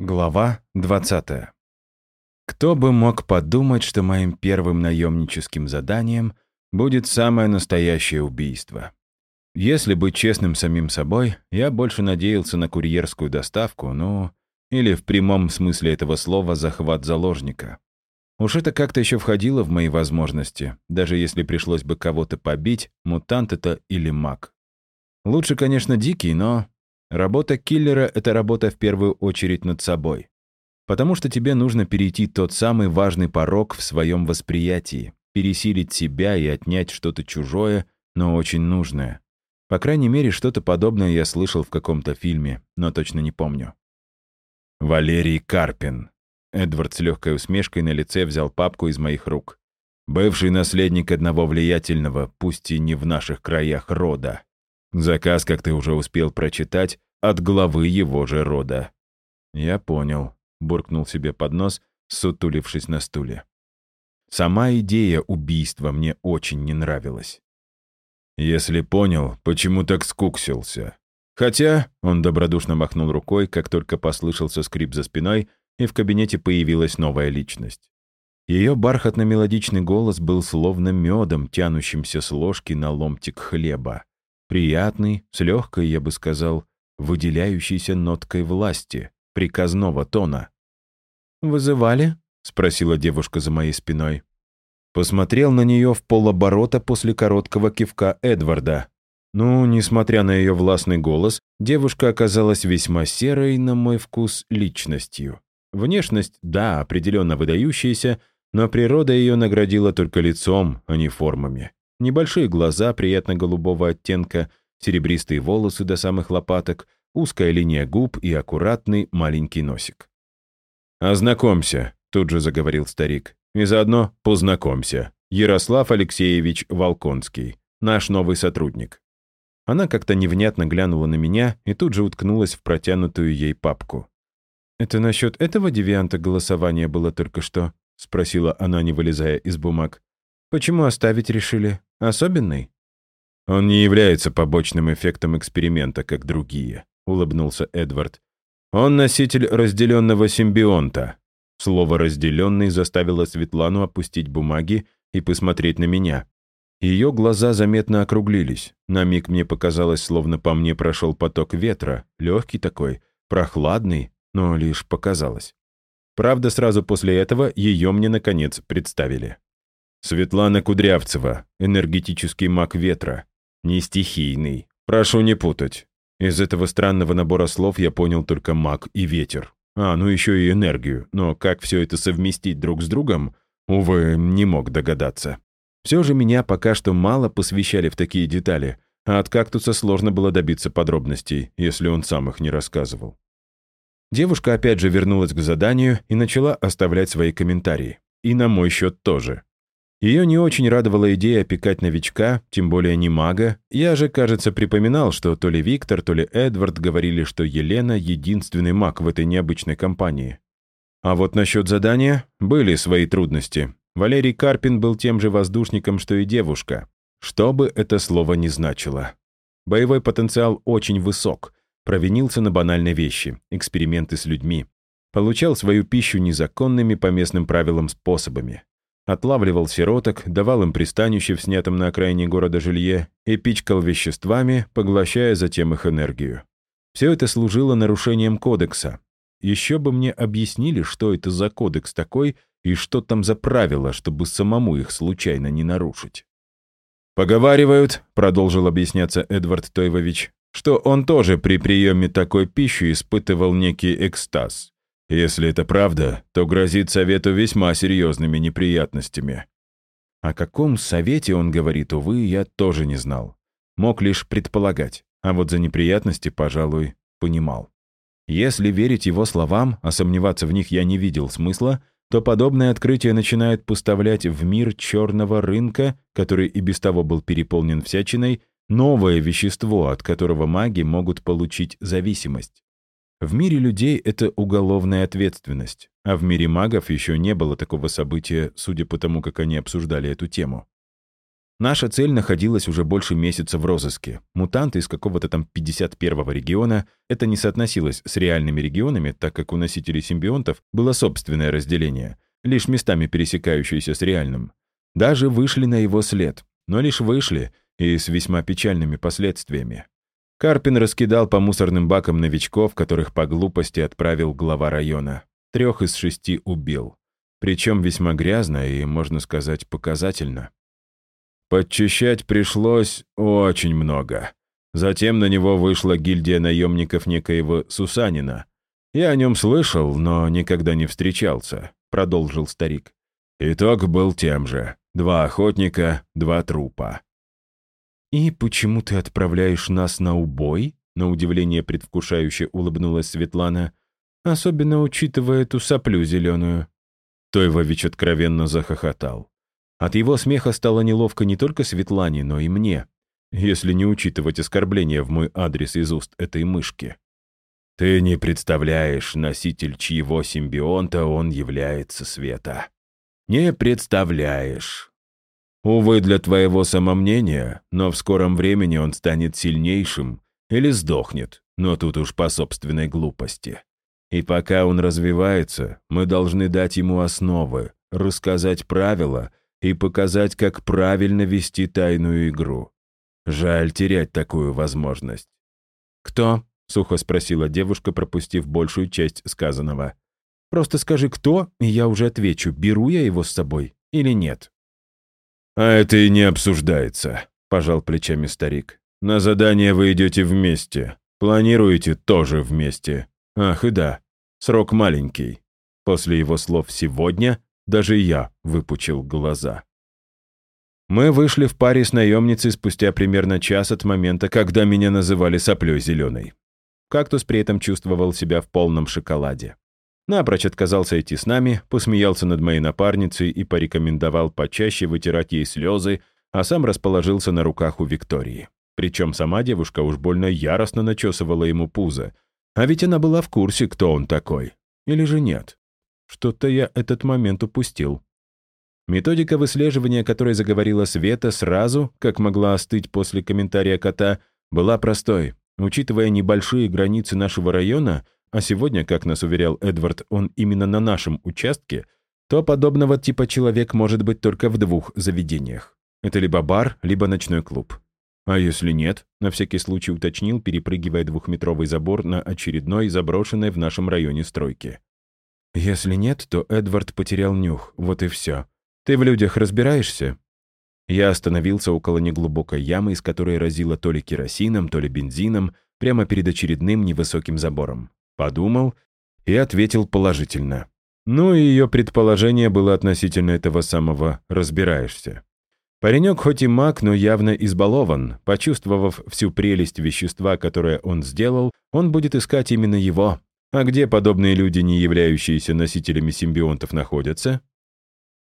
Глава 20. Кто бы мог подумать, что моим первым наемническим заданием будет самое настоящее убийство. Если быть честным самим собой, я больше надеялся на курьерскую доставку, ну, или в прямом смысле этого слова захват заложника. Уж это как-то еще входило в мои возможности, даже если пришлось бы кого-то побить, мутант это или маг. Лучше, конечно, дикий, но Работа киллера — это работа в первую очередь над собой. Потому что тебе нужно перейти тот самый важный порог в своем восприятии, пересилить себя и отнять что-то чужое, но очень нужное. По крайней мере, что-то подобное я слышал в каком-то фильме, но точно не помню. Валерий Карпин. Эдвард с легкой усмешкой на лице взял папку из моих рук. Бывший наследник одного влиятельного, пусть и не в наших краях, рода. Заказ, как ты уже успел прочитать, от главы его же рода. Я понял, буркнул себе под нос, сутулившись на стуле. Сама идея убийства мне очень не нравилась. Если понял, почему так скуксился. Хотя, он добродушно махнул рукой, как только послышался скрип за спиной, и в кабинете появилась новая личность. Ее бархатно-мелодичный голос был словно медом, тянущимся с ложки на ломтик хлеба. Приятный, с легкой, я бы сказал, выделяющейся ноткой власти, приказного тона. «Вызывали?» — спросила девушка за моей спиной. Посмотрел на нее в полоборота после короткого кивка Эдварда. Ну, несмотря на ее властный голос, девушка оказалась весьма серой, на мой вкус, личностью. Внешность, да, определенно выдающаяся, но природа ее наградила только лицом, а не формами. Небольшие глаза приятно-голубого оттенка, серебристые волосы до самых лопаток, узкая линия губ и аккуратный маленький носик. «Ознакомься», — тут же заговорил старик. «И заодно познакомься. Ярослав Алексеевич Волконский, наш новый сотрудник». Она как-то невнятно глянула на меня и тут же уткнулась в протянутую ей папку. «Это насчет этого девианта голосования было только что?» — спросила она, не вылезая из бумаг. «Почему оставить решили? Особенный?» «Он не является побочным эффектом эксперимента, как другие», — улыбнулся Эдвард. «Он носитель разделенного симбионта». Слово «разделенный» заставило Светлану опустить бумаги и посмотреть на меня. Ее глаза заметно округлились. На миг мне показалось, словно по мне прошел поток ветра, легкий такой, прохладный, но лишь показалось. Правда, сразу после этого ее мне, наконец, представили. Светлана Кудрявцева, энергетический маг ветра. Не стихийный. Прошу не путать. Из этого странного набора слов я понял только маг и ветер. А, ну еще и энергию. Но как все это совместить друг с другом, увы, не мог догадаться. Все же меня пока что мало посвящали в такие детали, а от кактуса сложно было добиться подробностей, если он сам их не рассказывал. Девушка опять же вернулась к заданию и начала оставлять свои комментарии. И на мой счет тоже. Ее не очень радовала идея опекать новичка, тем более не мага. Я же, кажется, припоминал, что то ли Виктор, то ли Эдвард говорили, что Елена — единственный маг в этой необычной компании. А вот насчет задания были свои трудности. Валерий Карпин был тем же воздушником, что и девушка. Что бы это слово ни значило. Боевой потенциал очень высок. Провинился на банальной вещи — эксперименты с людьми. Получал свою пищу незаконными по местным правилам способами отлавливал сироток, давал им пристанище в снятом на окраине города жилье и пичкал веществами, поглощая затем их энергию. Все это служило нарушением кодекса. Еще бы мне объяснили, что это за кодекс такой и что там за правила, чтобы самому их случайно не нарушить. «Поговаривают», — продолжил объясняться Эдвард Тойвович, что он тоже при приеме такой пищи испытывал некий экстаз. Если это правда, то грозит совету весьма серьезными неприятностями. О каком совете он говорит, увы, я тоже не знал. Мог лишь предполагать, а вот за неприятности, пожалуй, понимал. Если верить его словам, а сомневаться в них я не видел смысла, то подобное открытие начинает поставлять в мир черного рынка, который и без того был переполнен всячиной, новое вещество, от которого маги могут получить зависимость. В мире людей это уголовная ответственность, а в мире магов еще не было такого события, судя по тому, как они обсуждали эту тему. Наша цель находилась уже больше месяца в розыске. Мутанты из какого-то там 51-го региона, это не соотносилось с реальными регионами, так как у носителей симбионтов было собственное разделение, лишь местами пересекающееся с реальным. Даже вышли на его след, но лишь вышли и с весьма печальными последствиями. Карпин раскидал по мусорным бакам новичков, которых по глупости отправил глава района. Трех из шести убил. Причем весьма грязно и, можно сказать, показательно. Подчищать пришлось очень много. Затем на него вышла гильдия наемников некоего Сусанина. Я о нем слышал, но никогда не встречался, продолжил старик. Итог был тем же. Два охотника, два трупа. «И почему ты отправляешь нас на убой?» На удивление предвкушающе улыбнулась Светлана, особенно учитывая эту соплю зеленую. Тойвович откровенно захохотал. От его смеха стало неловко не только Светлане, но и мне, если не учитывать оскорбления в мой адрес из уст этой мышки. Ты не представляешь, носитель чьего симбионта он является, Света. Не представляешь. Увы, для твоего самомнения, но в скором времени он станет сильнейшим или сдохнет, но тут уж по собственной глупости. И пока он развивается, мы должны дать ему основы, рассказать правила и показать, как правильно вести тайную игру. Жаль терять такую возможность. «Кто?» — сухо спросила девушка, пропустив большую часть сказанного. «Просто скажи, кто, и я уже отвечу, беру я его с собой или нет». «А это и не обсуждается», — пожал плечами старик. «На задание вы идете вместе. Планируете тоже вместе. Ах, и да, срок маленький». После его слов «сегодня» Даже я выпучил глаза. Мы вышли в паре с наемницей спустя примерно час от момента, когда меня называли соплей зеленой. Кактус при этом чувствовал себя в полном шоколаде. Напрочь отказался идти с нами, посмеялся над моей напарницей и порекомендовал почаще вытирать ей слезы, а сам расположился на руках у Виктории. Причем сама девушка уж больно яростно начесывала ему пузо. А ведь она была в курсе, кто он такой. Или же нет? Что-то я этот момент упустил. Методика выслеживания, которой заговорила Света сразу, как могла остыть после комментария кота, была простой. Учитывая небольшие границы нашего района, а сегодня, как нас уверял Эдвард, он именно на нашем участке, то подобного типа человек может быть только в двух заведениях. Это либо бар, либо ночной клуб. А если нет, на всякий случай уточнил, перепрыгивая двухметровый забор на очередной заброшенной в нашем районе стройке. Если нет, то Эдвард потерял нюх, вот и все. Ты в людях разбираешься?» Я остановился около неглубокой ямы, из которой разило то ли керосином, то ли бензином, прямо перед очередным невысоким забором. Подумал и ответил положительно. Ну и ее предположение было относительно этого самого «разбираешься». Паренек хоть и маг, но явно избалован. Почувствовав всю прелесть вещества, которое он сделал, он будет искать именно его, а где подобные люди, не являющиеся носителями симбионтов, находятся?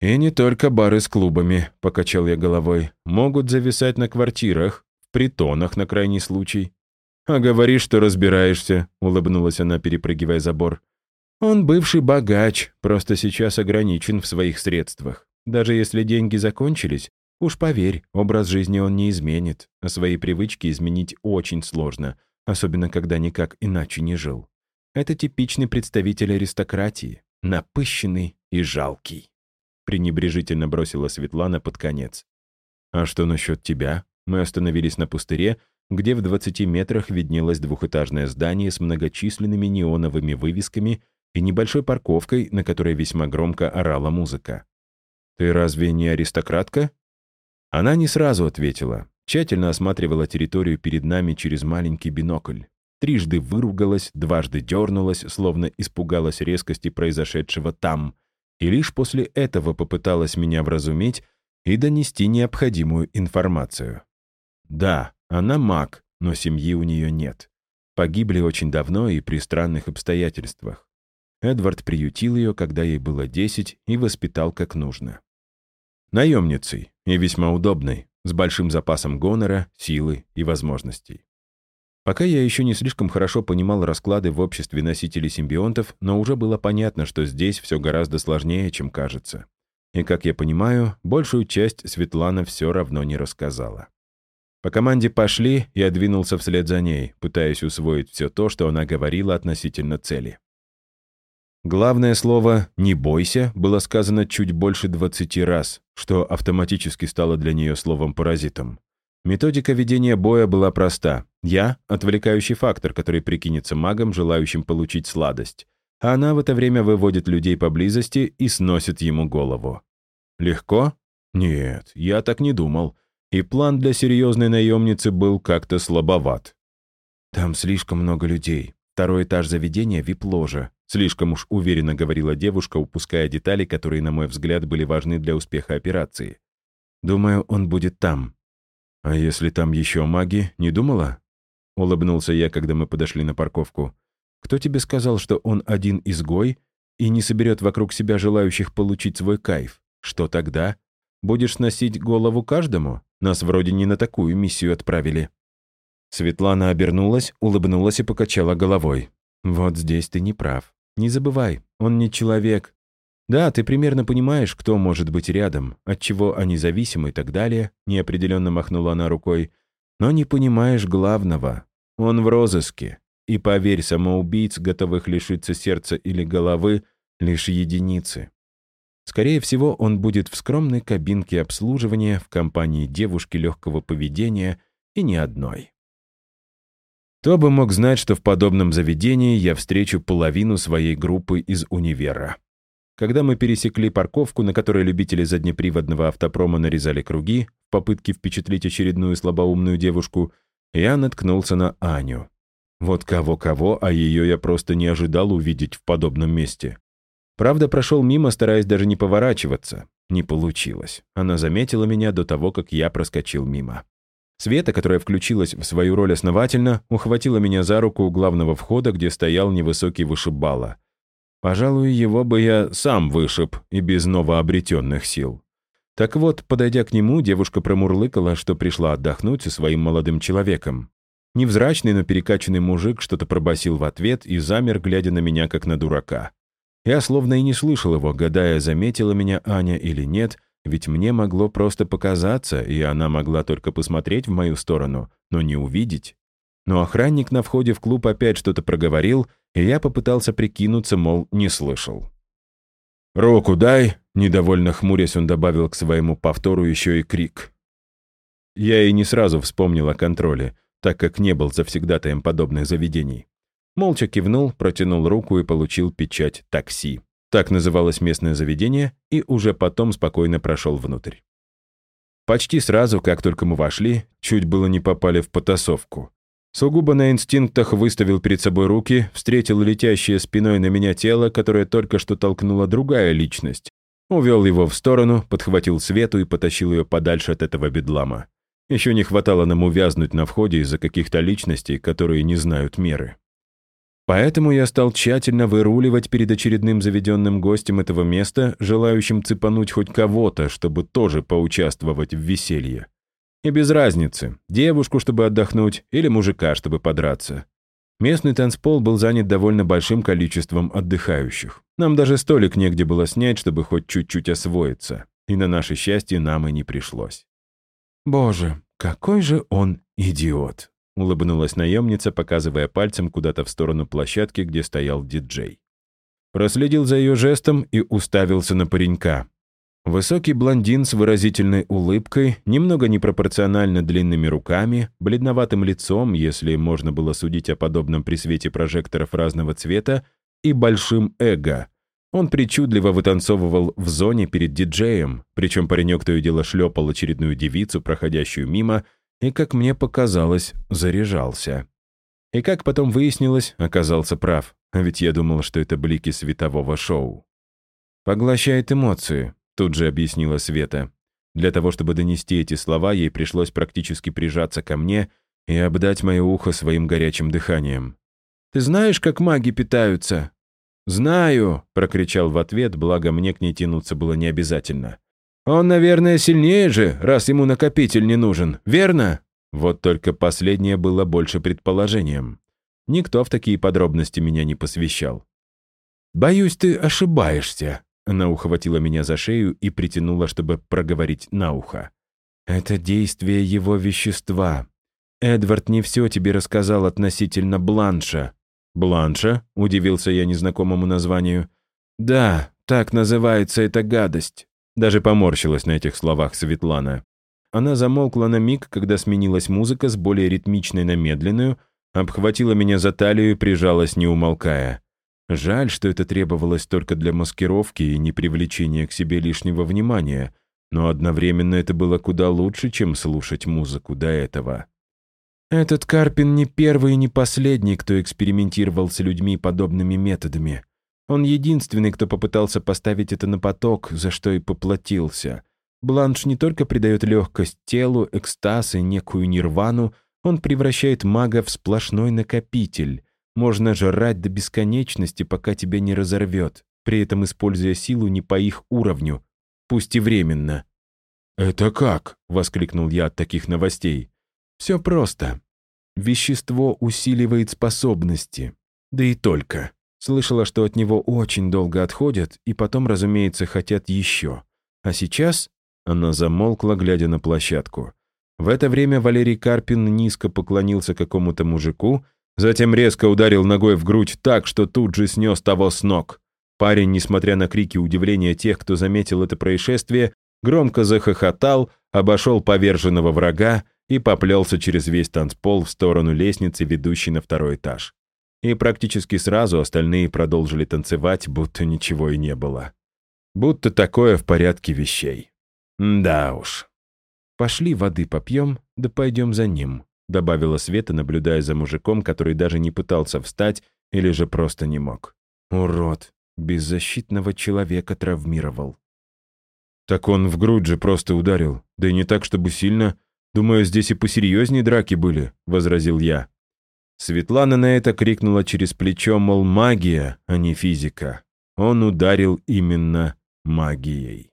И не только бары с клубами, покачал я головой, могут зависать на квартирах, в притонах на крайний случай. А говоришь, что разбираешься, улыбнулась она, перепрыгивая забор. Он бывший богач, просто сейчас ограничен в своих средствах. Даже если деньги закончились, уж поверь, образ жизни он не изменит, а свои привычки изменить очень сложно, особенно когда никак иначе не жил. Это типичный представитель аристократии, напыщенный и жалкий. Пренебрежительно бросила Светлана под конец. «А что насчет тебя?» Мы остановились на пустыре, где в 20 метрах виднелось двухэтажное здание с многочисленными неоновыми вывесками и небольшой парковкой, на которой весьма громко орала музыка. «Ты разве не аристократка?» Она не сразу ответила, тщательно осматривала территорию перед нами через маленький бинокль трижды выругалась, дважды дернулась, словно испугалась резкости произошедшего там, и лишь после этого попыталась меня вразуметь и донести необходимую информацию. Да, она маг, но семьи у нее нет. Погибли очень давно и при странных обстоятельствах. Эдвард приютил ее, когда ей было 10, и воспитал как нужно. Наемницей, и весьма удобной, с большим запасом гонора, силы и возможностей. Пока я еще не слишком хорошо понимал расклады в обществе носителей симбионтов, но уже было понятно, что здесь все гораздо сложнее, чем кажется. И, как я понимаю, большую часть Светлана все равно не рассказала. По команде «пошли» я двинулся вслед за ней, пытаясь усвоить все то, что она говорила относительно цели. Главное слово «не бойся» было сказано чуть больше 20 раз, что автоматически стало для нее словом-паразитом. Методика ведения боя была проста. Я — отвлекающий фактор, который прикинется магом, желающим получить сладость. А она в это время выводит людей поблизости и сносит ему голову. Легко? Нет, я так не думал. И план для серьезной наемницы был как-то слабоват. «Там слишком много людей. Второй этаж заведения — вип-ложа», слишком уж уверенно говорила девушка, упуская детали, которые, на мой взгляд, были важны для успеха операции. «Думаю, он будет там. «А если там еще маги, не думала?» Улыбнулся я, когда мы подошли на парковку. «Кто тебе сказал, что он один изгой и не соберет вокруг себя желающих получить свой кайф? Что тогда? Будешь сносить голову каждому? Нас вроде не на такую миссию отправили». Светлана обернулась, улыбнулась и покачала головой. «Вот здесь ты не прав. Не забывай, он не человек, да, ты примерно понимаешь, кто может быть рядом, от чего они зависимы и так далее, неопределенно махнула она рукой, но не понимаешь главного. Он в розыске. И поверь, самоубийц, готовых лишиться сердца или головы, лишь единицы. Скорее всего, он будет в скромной кабинке обслуживания в компании девушки легкого поведения и ни одной. Кто бы мог знать, что в подобном заведении я встречу половину своей группы из универа. Когда мы пересекли парковку, на которой любители заднеприводного автопрома нарезали круги в попытке впечатлить очередную слабоумную девушку, я наткнулся на Аню. Вот кого-кого, а ее я просто не ожидал увидеть в подобном месте. Правда, прошел мимо, стараясь даже не поворачиваться. Не получилось. Она заметила меня до того, как я проскочил мимо. Света, которая включилась в свою роль основательно, ухватила меня за руку у главного входа, где стоял невысокий вышибала — Пожалуй, его бы я сам вышиб и без новообретенных сил. Так вот, подойдя к нему, девушка промурлыкала, что пришла отдохнуть со своим молодым человеком. Невзрачный, но перекачанный мужик что-то пробасил в ответ и замер, глядя на меня, как на дурака. Я словно и не слышал его, гадая, заметила меня Аня или нет, ведь мне могло просто показаться, и она могла только посмотреть в мою сторону, но не увидеть. Но охранник на входе в клуб опять что-то проговорил, и я попытался прикинуться, мол, не слышал. «Руку дай!» — недовольно хмурясь он добавил к своему повтору еще и крик. Я и не сразу вспомнил о контроле, так как не был завсегдатаем подобных заведений. Молча кивнул, протянул руку и получил печать такси. Так называлось местное заведение, и уже потом спокойно прошел внутрь. Почти сразу, как только мы вошли, чуть было не попали в потасовку. Сугубо на инстинктах выставил перед собой руки, встретил летящее спиной на меня тело, которое только что толкнула другая личность. Увел его в сторону, подхватил Свету и потащил ее подальше от этого бедлама. Еще не хватало нам увязнуть на входе из-за каких-то личностей, которые не знают меры. Поэтому я стал тщательно выруливать перед очередным заведенным гостем этого места, желающим цепануть хоть кого-то, чтобы тоже поучаствовать в веселье. И без разницы, девушку, чтобы отдохнуть, или мужика, чтобы подраться. Местный танцпол был занят довольно большим количеством отдыхающих. Нам даже столик негде было снять, чтобы хоть чуть-чуть освоиться. И на наше счастье нам и не пришлось. «Боже, какой же он идиот!» — улыбнулась наемница, показывая пальцем куда-то в сторону площадки, где стоял диджей. Проследил за ее жестом и уставился на паренька. Высокий блондин с выразительной улыбкой, немного непропорционально длинными руками, бледноватым лицом, если можно было судить о подобном при свете прожекторов разного цвета, и большим эго. Он причудливо вытанцовывал в зоне перед диджеем, причем паренек то и дело шлепал очередную девицу, проходящую мимо, и, как мне показалось, заряжался. И как потом выяснилось, оказался прав, а ведь я думал, что это блики светового шоу. Поглощает эмоции, Тут же объяснила Света. Для того, чтобы донести эти слова, ей пришлось практически прижаться ко мне и обдать мое ухо своим горячим дыханием. «Ты знаешь, как маги питаются?» «Знаю», — прокричал в ответ, благо мне к ней тянуться было не обязательно. «Он, наверное, сильнее же, раз ему накопитель не нужен, верно?» Вот только последнее было больше предположением. Никто в такие подробности меня не посвящал. «Боюсь, ты ошибаешься», Она ухватила меня за шею и притянула, чтобы проговорить на ухо. «Это действие его вещества. Эдвард не все тебе рассказал относительно Бланша». «Бланша?» — удивился я незнакомому названию. «Да, так называется эта гадость». Даже поморщилась на этих словах Светлана. Она замолкла на миг, когда сменилась музыка с более ритмичной на медленную, обхватила меня за талию и прижалась, не умолкая. Жаль, что это требовалось только для маскировки и не привлечения к себе лишнего внимания, но одновременно это было куда лучше, чем слушать музыку до этого. Этот Карпин не первый и не последний, кто экспериментировал с людьми подобными методами. Он единственный, кто попытался поставить это на поток, за что и поплатился. Бланш не только придает легкость телу, экстаз и некую нирвану, он превращает мага в сплошной накопитель. Можно жрать до бесконечности, пока тебя не разорвет, при этом используя силу не по их уровню, пусть и временно. «Это как?» — воскликнул я от таких новостей. «Все просто. Вещество усиливает способности. Да и только. Слышала, что от него очень долго отходят, и потом, разумеется, хотят еще. А сейчас...» Она замолкла, глядя на площадку. В это время Валерий Карпин низко поклонился какому-то мужику, Затем резко ударил ногой в грудь так, что тут же снес того с ног. Парень, несмотря на крики удивления тех, кто заметил это происшествие, громко захохотал, обошел поверженного врага и поплелся через весь танцпол в сторону лестницы, ведущей на второй этаж. И практически сразу остальные продолжили танцевать, будто ничего и не было. Будто такое в порядке вещей. Да уж. Пошли воды попьем, да пойдем за ним. — добавила Света, наблюдая за мужиком, который даже не пытался встать или же просто не мог. «Урод! Беззащитного человека травмировал». «Так он в грудь же просто ударил. Да и не так, чтобы сильно. Думаю, здесь и посерьезнее драки были», — возразил я. Светлана на это крикнула через плечо, мол, магия, а не физика. Он ударил именно магией.